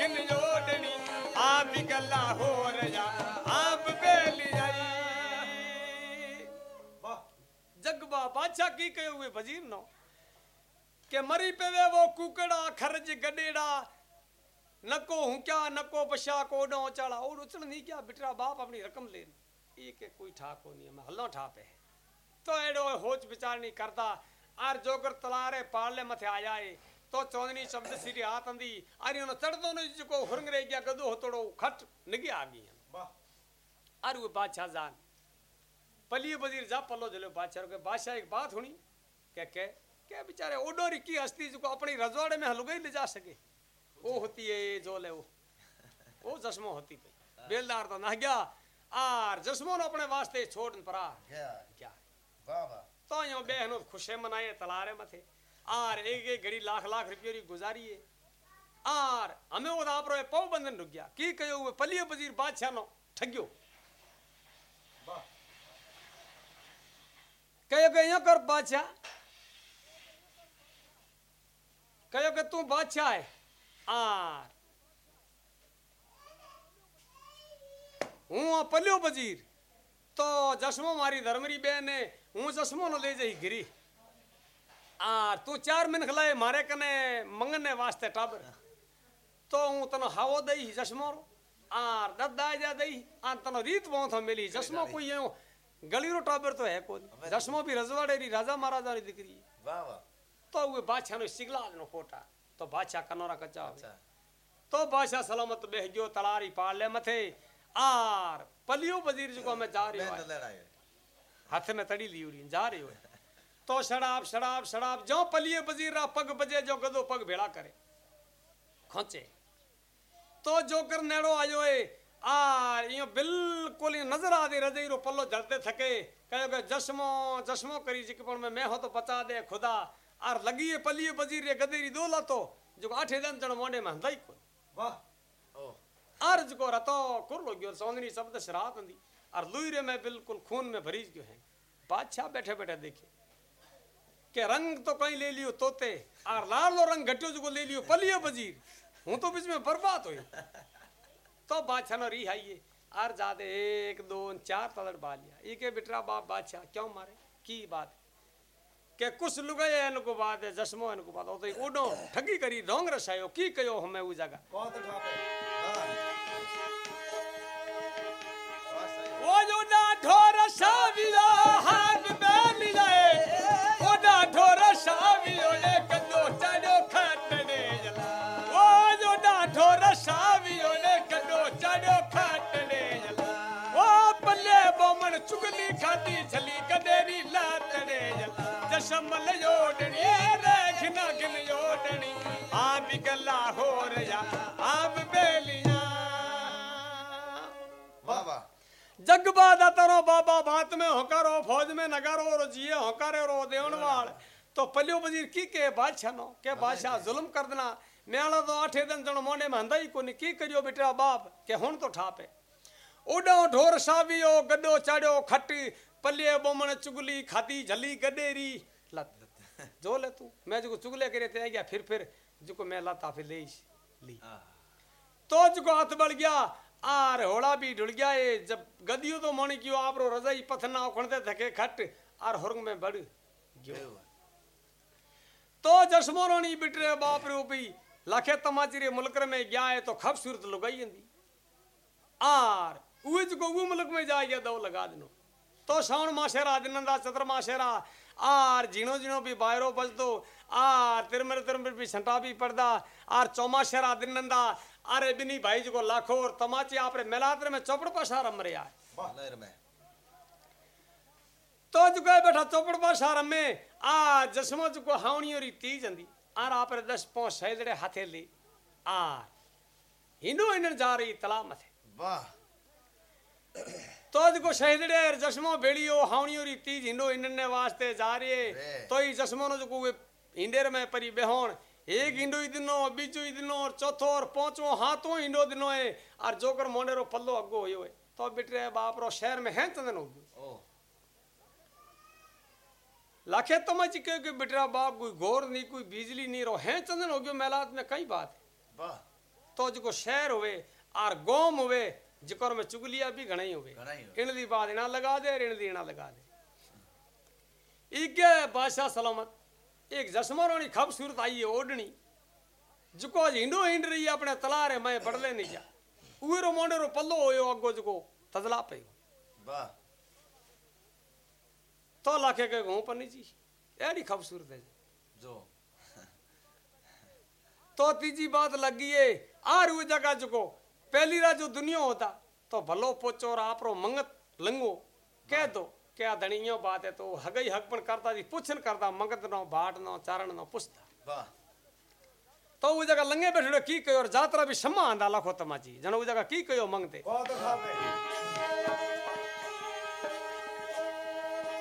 A: घिना जोड़नी, आप गल्ला हो रया, आप बेली आई। जगबा बादशाह की कहे हुए वज़ीर नो के मरी पेवे वो कुकड़ा, खरज गडेड़ा नको हूँ क्या नको बशा को डो चढ़ा और उचल नहीं क्या, बिटरा बाप अपनी रकम लेन ये कोई ठा को नहीं मैं हल्ला ठा पे तो एडो होच विचार नहीं करता, आर जोकर तलारे पाले मथे आया है तो चौधरी शब्द सीरी हाथ अंदी अरे उन चढ़दो न जको हुरंग रह गया गदो हतोड़ो खट निगे आ गई अरे वो बादशाह जान पलिए वज़ीर जा पल्लो जलो बादशाह के बादशाह एक बात हुनी के के के बेचारे ओडोरी की हस्ती जो अपनी रजवाड़े में हलुगई ले जा सके। वो होती है ये जो ले वो। वो चश्मो होती पे बेलदार तो ना गया। आर जस्मो ने अपने वास्ते छोड़ परा
B: क्या
A: क्या
B: वाह वाह।
A: तो यो बहनो खुशे मनाए तलारे मथे। આર એક એક ઘડી લાખ લાખ રૂપિયાની ગુજારીએ આર અમે ઓદ આપણો એ પવબંધન રૂગ્યા કી કયો હવે પલીએ પજીર બાદશાહનો
B: ઠગ્યો
A: કયો કે અહીંયા કર બાદશાહ કયો કે તું બાદશાહ હે આર હું આ પલ્યો બજીર તો જસમો મારી ધર્મરી બેને હું જસમો નો લઈ જઈ ગીરી आ तू चार मिनख लाए मारे कने मंगने वास्ते टाबर। तो हूँ तनो हावो दई चश्मो आर दद्दा जा दई आ तनो रीत बहुत मिली चश्मो कोई है गली रो टाबर तो है को चश्मो भी रजवाड़े री
B: राजा महाराजा
A: री दिकरी। वाह तो वे बादशाह नो सिगलाल नो फोटा तो बादशाह
B: कनोरा
A: कच्चा अच्छा। तो बादशाह सलामत बेह तलारी पाल ले मथे। आर पलियो वज़ीर जो मैं जा
B: रही
A: हूँ हाथ में तड़ी ली जा रही हूँ तो शराब शराब शराब जो पलिए बजीरा पग बजे जो गदो पग भेड़ा करे। खोचे। तो जो कर नेड़ो आयो है आ यो बिल्कुल यो नज़र आदि रजई रो पल्लो झड़ते थके। कहो के जश्मो जश्मो करी जिक पण में मैं हो तो बचा दे खुदा। आर लगी है पलिए बजीर रे गदेरी दोला तो जो आठे दिन जण मोडे में हंदाई को
B: वाह। ओ।
A: अर्ज़ को रतो कुर लो गयो सोंदरी शब्द शरात हंदी। और लुई रे में बिल्कुल खून में भरीज गयो है। बादशाह बैठे बैठे देखे। के रंग तो कहीं ले लियो तोते और लालो रंग घटियो जो को ले लियो पलियो बजीर। हूँ तो बीच में बर्बाद हुई। तो बादशाह नो री हाइये आर जादे एक दो चार तलड़ बालिया। ये के बिटरा बाप बादशाह क्यों मारे? की बात? के कुछ लुगे एन को बात है जश्मो एन को बात तो ओडो ठगी करी रोंग रसायो की कयो हमें वो जगह वो जो ना ढोर साविला हाथ शादी छली कदेरी लातड़े जशमल योडनी रेखना गिन योडनी। आम गला हो रया आम बेलिया। बाबा। जगबा दातरो बाबा भात में होकारो फौज में नगारो रो जिए होकर हाँ। रो देवनवाल तो पलियो वज़ीर की के बादशाह नो? के हाँ बादशाह जुल्म कर देना। न्याला तो आठे दिन जन मोने में हंदा ही कोनी। की करियो बेटा बाप? के हुन तो ठापे। ओॾो ढोर सावियो गॾो चाढ़ियो खटी पल्ले बोमण चुगली खाधी झली गॾेरी। लत जो ले तू मैं जो चुगले करे थे गया फिर फिर जो मैं लाता फिर ले ली। तो जो हाथ बढ़ गया आर होड़ा भी ढुल गया ये जब गदियो तो मोने की आप रजाई पथना उखणते थके खट आर होरंग में बढ़ गयो। तो जसमो रोनी बिटरे बाप रे भी लाखे तमाचरे मुलकर में गया है तो खूबसूरत लुगाई आर उज को वो मुल्क में जाएगा दो लगा दिनो तो श्रावण मासेरा दिनंदा चतर मासेरा आर झीणो झीणो भी बायरो बजदो आर तिरमर तिरमर भी छंटा भी पड़दा आर चौमासेरा दिनंदा अरे बिनी भाई जी को लाखो और तमाचे आपरे मेलात्र में चौपड़
B: पसार मरिया
A: तो जुको बैठा चौपड़ पसार में आ जसमो जुको हावणी और तीज अंदी आर आपरे दस पौं सैदड़े हाथे ली आर हिनो इनर जा रही तला मथे
B: वाह।
A: तो शहदड़े जश्मो बेड़ियो हावणियो री तीज हिंडो हिंडने वास्ते जा रही तो ई जश्मो नो जो हिंडेर में परी बेहोण एक हिंडो ही दिनो बीजो और चौथो और पांचवो हाथो हिंडो दिनो है और जोकर मोने पल्लो अग्गो होयो है। तो बेटे बाप रो शहर में है तदन हो लाखे तो तमच के कि बाप कोई गोर नहीं कोई बिजली नहीं रो है चंदन हो गयो मेलात में कई बात है। तो जो शहर हुए और गोम हुए जिकर में चुगलिया भी घना
B: ही हो
A: इन दी बात इना लगा दे ऋण दी इना लगा दे। इगे बादशाह सलामत एक जसमरोनी खूबसूरत आई है ओढ़नी जिको हिंडो हिंड रही है अपने तला रे मैं बड़ले नहीं जा। उरो मोंडे रो पल्लो होयो अगो जिको तजला पे
B: वाह।
A: तो लाखे के घूम पन्नी जी एड़ी खूबसूरत है
B: जो।
A: तो तीजी बात लगी है आर वो जगह जिको पहली रात जो दुनिया होता तो भलो पोचो और आपरो मंगत लंगो। कह दो क्या धनियो बात है तो हगई हक पण करता जी पुछन करता मंगत नो बाट नो चारण नो पुछता। तो वो जगह लंगे बैठे की कयो और जात्रा भी क्षमा आंदा लाखो तमाची जन वो जगह की कयो मंगते?
B: खापे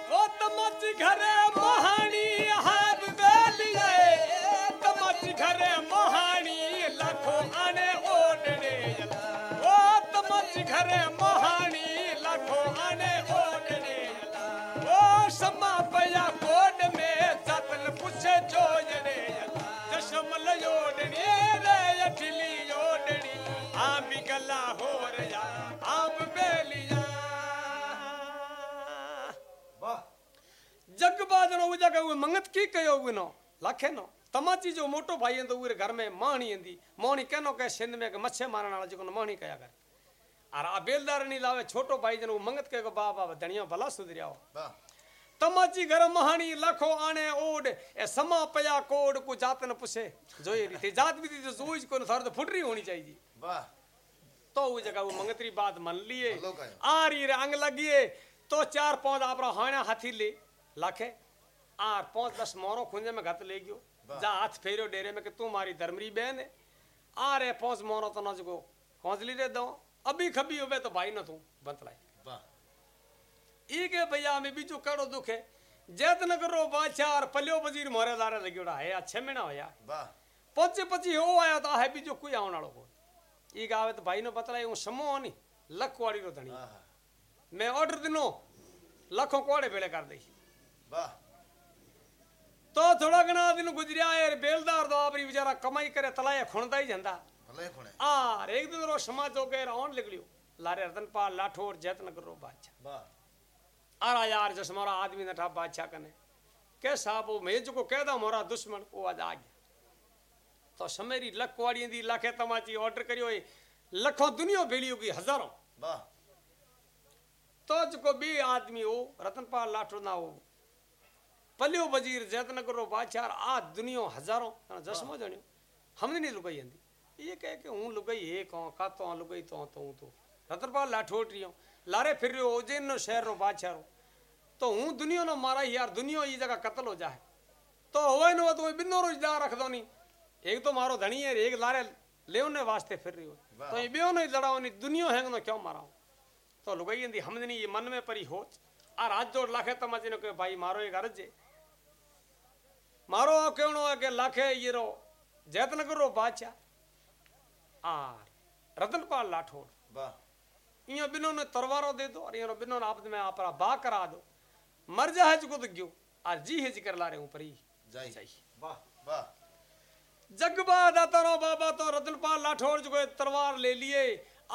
A: ओ घरे जग बाजणो उहो मंगत की कयो उहे नो? लाखे नो? तमाची जो मोटो भाई हूंदो उहे घर में माणी ईंदी माणी कहनो कहे सिंध में के मच्छे मारण वाला न माणी कया करे? और आ बेलदार नी लावे छोटो भाई जन उहो मंगत कयो बा बा धणियो भला सुधरिया हो तमाची घर महाणी लाखो आणे ओड ए समा पया कोड को जात न पुछे। जोई रीति जात भी थी तो जोई को थर तो फुटरी होनी चाहिए।
B: वाह।
A: तो वो जगह वो मंगतरी बात मान लिए आ रही रे अंग लगिए तो चार पाँच आपरा हाणा हाथी ले। लाखे? आर पाँच दस मोरो खुंजे में घत ले गयो।
B: वाह।
A: जा हाथ फेरियो डेरे में कि तू मारी धर्मरी बहन है। आ रे पाँच मोरो तो न जगो रे दो। अभी खबी होवे तो भाई न तू बतलाई ई के भैया में बीजो कड़ो दुख है। जैत नगर रो बादशाह और पलियो वज़ीर मोरे दारे लगियोड़ा है। अच्छे में ना होया।
B: वाह।
A: पचे हो आया तो है बीजो कोई आवन वालो को ई गावे तो भाई ने बतलाई हूँ समो नी लख वाड़ी रो
B: आहा
A: मैं ऑर्डर दिनो लखों कोड़े भेड़े कर दी
B: वाह।
A: तो थोड़ा घना दिन गुजरिया यार बेलदार तो आपरी बेचारा कमाई करे तलाया खुणदा ही जंदा।
B: भले खुणे।
A: आर एक दिन रो समाज हो गए रावण निकलियो। लारे रतनपाल लाठौर जयतनगर रो बादशाह।
B: वाह।
A: आरा यार जस मोरा आदमी नठा बादशाह कने। के साहब वो मैं जो कहदा मोरा दुश्मन वो आज आ गया। तो समेरी लख वाड़ी दी लाखे तमाची ऑर्डर करियो लखों दुनिया भेली होगी हज़ारों।
B: वाह।
A: तो जेको बि आदमी हो रतनपाल लाठो ना हो पलियो वज़ीर जयतनगर रो बादशाह आ दुनियो हज़ारों। हाँ, जसमो जणियो हमने नहीं लुगाई आंदी। ये कहे कि हूँ लुगाई हे कौं का तो लुगाई तो तो हूँ तो। रतनपाल लाठोट रियो लारे फिर रियो उज्जैन नो शहर रो बादशाह। रो तो हूँ दुनियो नो मारा यार दुनियो ई जगह कत्ल हो जाए। तो होवे नो तो बिनो रोज रख दो नी। एक तो मारो धनी है एक लारे लेवने वास्ते फिर रियो। तो ये बियो नहीं लड़ाओ नी दुनियो हैंग नो क्यों माराओ? तो लुगाई आंदी हमने ये मन में परी हो आ राज जोड़ लाखे तमाची ने कहे भाई मारो एक अर्ज़ है। मारो आ कहणो है कि लाखे ये रो जयतनगर रो बादशाह आर रतनपाल लाठौर इहो बिनो ने तरवारो दे दो और बिनो ने आपस में आपरा बा करा दो मर जा है जो तो गयो आ जी है जिकर ला रहे ही
B: जाई
A: जाई
B: वाह वाह
A: जगबा दाता रो बाबा तो रतनपाल लाठौर जो तलवार ले लिए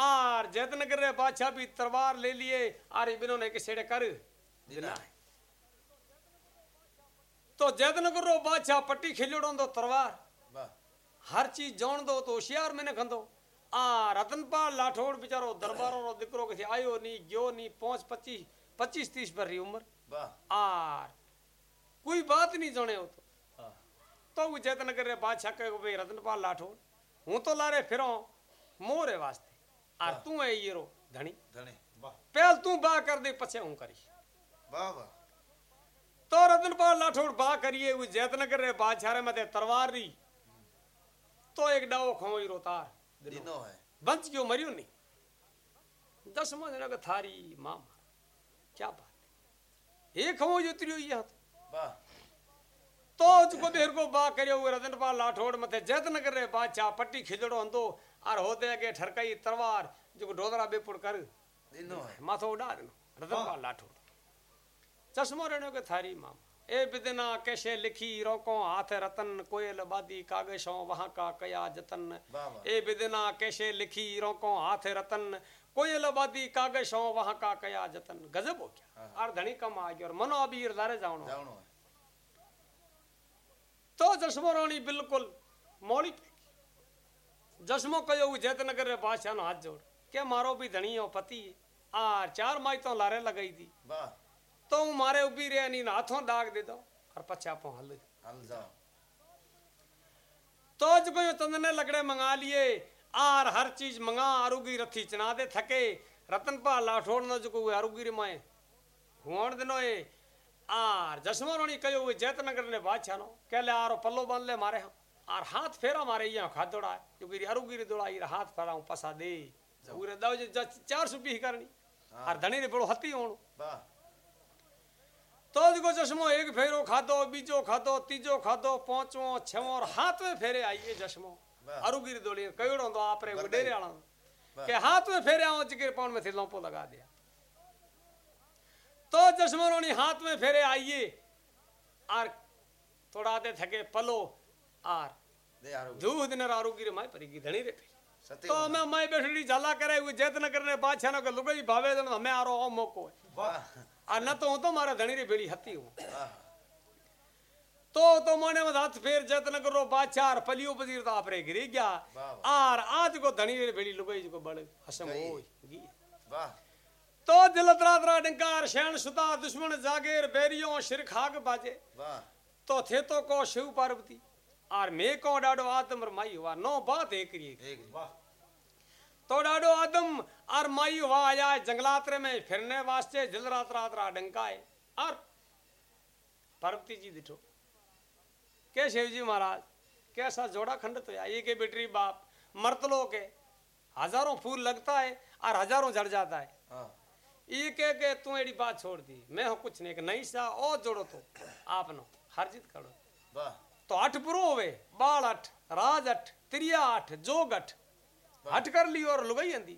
A: आर जयतनगर रे बादशाह भी तलवार ले लिए आर बिनो ने के सेड़े कर दिना है तो जयतनगर रो बादशाह पट्टी खिलड़ो दो तलवार
B: वाह।
A: हर चीज़ जान दो तो होशियार मैंने खंदो आ रतनपाल लाठौड़ बेचारो दरबारो रो दिकरो के आयो नी गयो नी पहुँच पच्चीस पच्चीस तीस पर रही उम्र आर कोई बात नहीं जाने हो तो।
B: हाँ।
A: तो वो जयतनगर रे बादशाह कहे भाई रतनपाल लाठौड़ हूँ तो लारे फिरो मोरे वास्ते। आर तू है ये रो धनी।
B: धने
A: पहल तू बा कर दे पछे हूँ करी
B: वाह वाह।
A: तो रतनपाल लाठौड़ बा करिए वो जयतनगर रे बादशाह मते तलवार री तो एक डाओ खोई रो तार
B: दिनो। है।
A: बंच गयो मरियो नहीं दसमो दिन का थारी माँ मार क्या बात है? एक हो उतरियो यहाँ तो। तो उसको बेर को बा करियो हुए रतनपाल लाठौड़ मथे जयतनगर रे बादशाह पट्टी खिजड़ो हंदो और होते अगे ठरकाई तलवार जो डोदरा बेपुड़ कर।
B: दिनो है।
A: माथो उड़ा देनो रतनपाल लाठौड़ चश्मो रहने के थारी मामा ए बिदना कैसे लिखी रोको हाथ रतन कोयल बादी कागशों वहाँ का कया जतन। ए बिदना कैसे लिखी रोको हाथ रतन कोयल बादी कागशों वहाँ का कया जतन। गजब हो गया। और धनी कम आ गया और मनो अभी दारे
B: जावणो
A: तो जसमो रानी बिल्कुल मोड़ी पे जसमो कयो उ जयतनगर रे बादशाह नो हाथ जोड़। के मारो भी धनी हो पति? आ चार माई तो लारे लगाई दी।
B: वाह।
A: तो हूँ मारे उभी रहे नी हाथों दाग दे दो। और पछा पो हल।
B: हल जाओ।
A: तो जको यो चंदने लगड़े मंगा लिए आर हर चीज़ मंगा आरुगी रथी चना दे थके। रतनपाल लाठोड़ न जको वे आरुगी रे माए। हुआण दिनो ए आर जसमो रोणी कयो वे जैतनगर ने बादशाह नो। कहले आरो पल्लो बाँध ले मारे हम आर हाथ फेरा मारे या खादोड़ा क्योंकि आरुगी रे दोड़ा ईर हाथ फेरा हूँ पसा दे। उरे दाव जे चार सुपी करनी। आर धणी रे बड़ो हती
B: वाह।
A: तो जको चश्मो एक फेरो खाधो बीजो खाधो तीजो खाधो पांचवो छवो और हाथ में फेरे आइए चश्मो
B: वाह।
A: अरुगिर दोली कयोड़ो तो आपरे वो
B: बधाई।
A: डेरे आला के हाथ में फेरे आओ जिगर पाउंड में थी लंपो लगा दिया। तो चश्मो रोनी हाथ में फेरे आइए। आर थोड़ा दे थके पलो आर।
B: दे यार
A: दू दिन आरुगिर माई परीगी धणी रे
B: सत्य
A: तो मैं माई बैठड़ी झाला करे हुए जैतन करने बादशाह ने लुगई भावे दन हमें आरो ओ मौको है। आ न तो हूँ तो मारा धणी रे बेड़ी हती हूँ तो तो मोने में हाथ फेर जतन करो बाचार पलियो पजीर तो आपरे गिरी गया। आर आज को धनी रे बेड़ी लुगाई को बड़ हसम
B: गई। वाह।
A: तो दिल तरा तरा डंकार शैन सुता दुश्मन जागेर बेरियो सिर खाक बाजे।
B: वाह।
A: तो थे तो को शिव पार्वती। आर मे को डाडो आदम और माई हुआ नो बात एक रही
B: एक
A: तो डाडो आदम आर माई हुआ आया जंगलात्रे में फिरने वास्ते दिल रात रात रा डंकाए और पार्वती जी दिठो। के शिव जी महाराज कैसा जोड़ा खंडित होया ये के बेटरी बाप मर्तलो के हज़ारों फूल लगता है और हज़ारों झड़ जाता है।
B: हाँ।
A: ये के के तू एड़ी बात छोड़ दी। मैं हूँ कुछ नहीं कि नहीं सा और जोड़ो तो। आप आपनो हरजित करो।
B: वाह।
A: तो अठ पुरो होवे बाल अठ राज अठ त्रिया अठ जोग अठ हट कर ली और लुगाई आंदी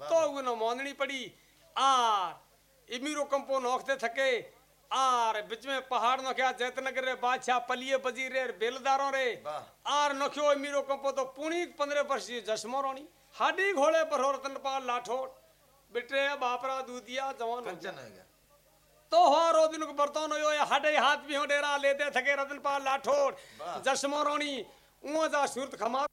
A: तो उनो मोंदनी पड़ी आर इमीरो कंपो नोखते थके आर बीच में पहाड़ नो क्या जैतनगर रे बादशाह पलिए बजीर रे बेलदारों रे। आर नखियो इमीरो कंपो तो पुणी पंद्रह वर्ष जश्मो रोणी। हाडी घोड़े पर रतनपाल लाठोड़। बिटरे बापरा दूधिया जवान
B: कंचन हो
A: तो हो रो दिन को बर्तन हो या हाडे हाथ भी हो डेरा लेते थके रतनपाल
B: पाल
A: लाठोर रोणी उहो जा सुरत खमा